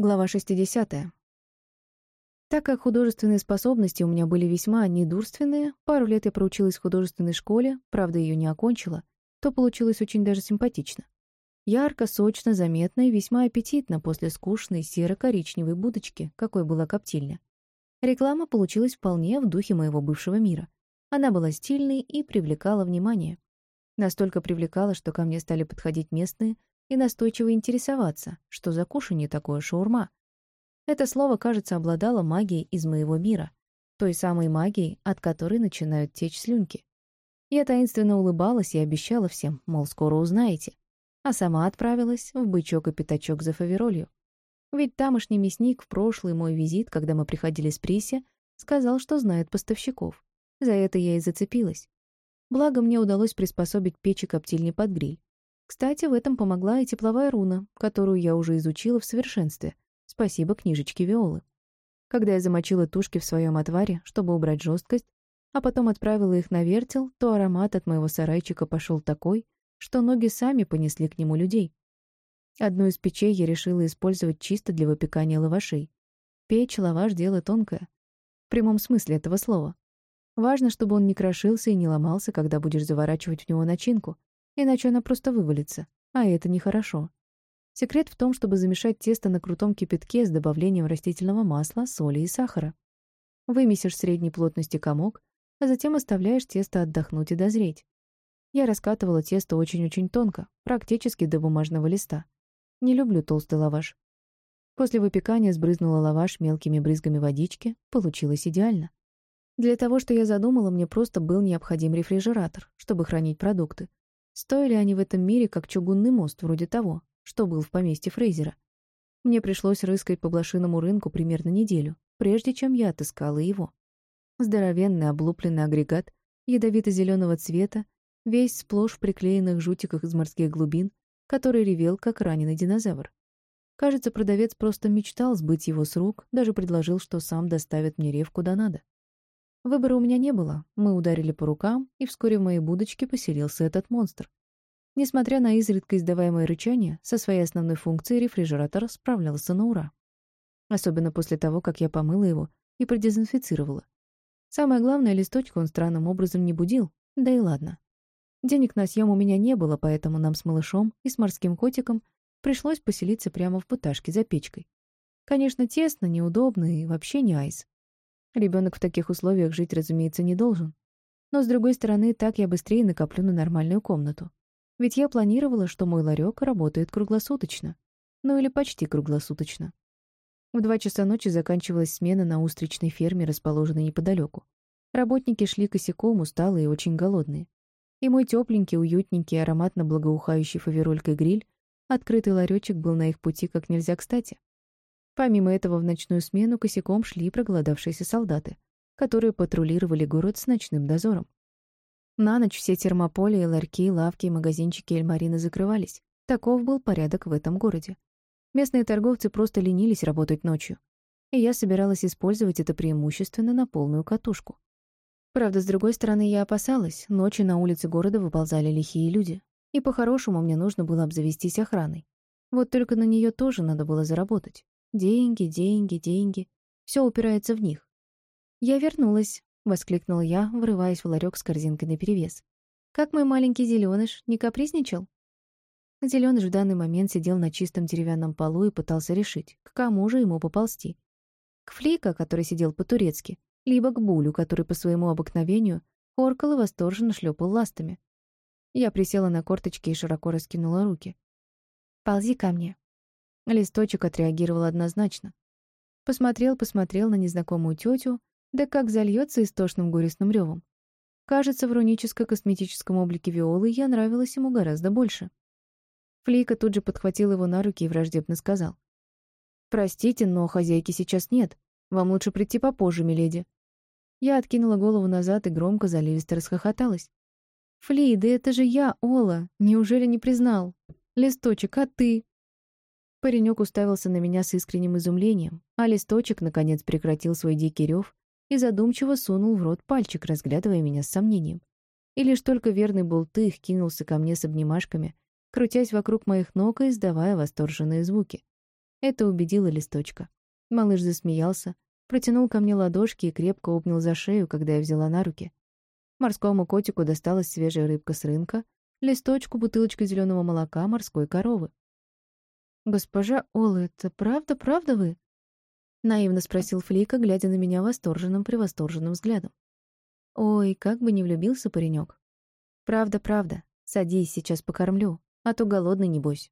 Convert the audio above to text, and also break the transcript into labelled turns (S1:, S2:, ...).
S1: Глава 60. Так как художественные способности у меня были весьма недурственные, пару лет я проучилась в художественной школе, правда, ее не окончила, то получилось очень даже симпатично. Ярко, сочно, заметно и весьма аппетитно после скучной серо-коричневой будочки, какой была коптильня. Реклама получилась вполне в духе моего бывшего мира. Она была стильной и привлекала внимание. Настолько привлекала, что ко мне стали подходить местные и настойчиво интересоваться, что за кушанье такое шаурма. Это слово, кажется, обладало магией из моего мира, той самой магией, от которой начинают течь слюнки. Я таинственно улыбалась и обещала всем, мол, скоро узнаете, а сама отправилась в бычок и пятачок за фаверолью. Ведь тамошний мясник в прошлый мой визит, когда мы приходили с Приси, сказал, что знает поставщиков. За это я и зацепилась. Благо, мне удалось приспособить печь и коптильни под гриль. Кстати, в этом помогла и тепловая руна, которую я уже изучила в совершенстве. Спасибо книжечке Виолы. Когда я замочила тушки в своем отваре, чтобы убрать жесткость, а потом отправила их на вертел, то аромат от моего сарайчика пошел такой, что ноги сами понесли к нему людей. Одну из печей я решила использовать чисто для выпекания лавашей. Печь, лаваш — дело тонкое. В прямом смысле этого слова. Важно, чтобы он не крошился и не ломался, когда будешь заворачивать в него начинку, иначе она просто вывалится, а это нехорошо. Секрет в том, чтобы замешать тесто на крутом кипятке с добавлением растительного масла, соли и сахара. Вымесишь средней плотности комок, а затем оставляешь тесто отдохнуть и дозреть. Я раскатывала тесто очень-очень тонко, практически до бумажного листа. Не люблю толстый лаваш. После выпекания сбрызнула лаваш мелкими брызгами водички, получилось идеально. Для того, что я задумала, мне просто был необходим рефрижератор, чтобы хранить продукты. Стоили они в этом мире, как чугунный мост, вроде того, что был в поместье Фрейзера. Мне пришлось рыскать по блошиному рынку примерно неделю, прежде чем я отыскала его. Здоровенный облупленный агрегат, ядовито-зеленого цвета, весь сплошь в приклеенных жутиках из морских глубин, который ревел, как раненый динозавр. Кажется, продавец просто мечтал сбыть его с рук, даже предложил, что сам доставит мне рев куда надо. Выбора у меня не было. Мы ударили по рукам, и вскоре в моей будочке поселился этот монстр. Несмотря на изредка издаваемое рычание, со своей основной функцией рефрижератор справлялся на ура. Особенно после того, как я помыла его и продезинфицировала. Самое главное, листочка он странным образом не будил, да и ладно. Денег на съем у меня не было, поэтому нам с малышом и с морским котиком пришлось поселиться прямо в буташке за печкой. Конечно, тесно, неудобно и вообще не айс. Ребенок в таких условиях жить, разумеется, не должен. Но, с другой стороны, так я быстрее накоплю на нормальную комнату. Ведь я планировала, что мой ларек работает круглосуточно. Ну или почти круглосуточно. В два часа ночи заканчивалась смена на устричной ферме, расположенной неподалеку. Работники шли косяком, усталые и очень голодные. И мой тепленький, уютненький, ароматно благоухающий фаверолькой гриль, открытый ларечек был на их пути как нельзя кстати. Помимо этого, в ночную смену косяком шли проголодавшиеся солдаты, которые патрулировали город с ночным дозором. На ночь все термополи, ларьки, лавки и магазинчики Эльмарины закрывались. Таков был порядок в этом городе. Местные торговцы просто ленились работать ночью. И я собиралась использовать это преимущественно на полную катушку. Правда, с другой стороны, я опасалась. Ночью на улице города выползали лихие люди. И по-хорошему мне нужно было обзавестись охраной. Вот только на нее тоже надо было заработать. Деньги, деньги, деньги. Все упирается в них. «Я вернулась», — воскликнула я, врываясь в ларек с корзинкой наперевес. «Как мой маленький зеленыш, не капризничал?» Зеленыш в данный момент сидел на чистом деревянном полу и пытался решить, к кому же ему поползти. К Флика, который сидел по-турецки, либо к Булю, который по своему обыкновению хоркал и восторженно шлепал ластами. Я присела на корточки и широко раскинула руки. «Ползи ко мне», Листочек отреагировал однозначно. Посмотрел, посмотрел на незнакомую тетю, да как зальется истошным горестным ревом. Кажется, в руническо-косметическом облике Виолы я нравилась ему гораздо больше. Флейка тут же подхватил его на руки и враждебно сказал. «Простите, но хозяйки сейчас нет. Вам лучше прийти попозже, миледи». Я откинула голову назад и громко заливисто расхохоталась. «Фли, да это же я, Ола! Неужели не признал? Листочек, а ты?» Паренек уставился на меня с искренним изумлением, а листочек, наконец, прекратил свой дикий рев и задумчиво сунул в рот пальчик, разглядывая меня с сомнением. И лишь только верный болтых кинулся ко мне с обнимашками, крутясь вокруг моих ног и издавая восторженные звуки. Это убедило листочка. Малыш засмеялся, протянул ко мне ладошки и крепко обнял за шею, когда я взяла на руки. Морскому котику досталась свежая рыбка с рынка, листочку бутылочка зеленого молока морской коровы. «Госпожа Ола, это правда-правда вы?» — наивно спросил Флика, глядя на меня восторженным, превосторженным взглядом. Ой, как бы не влюбился паренек. «Правда, правда. Садись, сейчас покормлю, а то голодный, небось».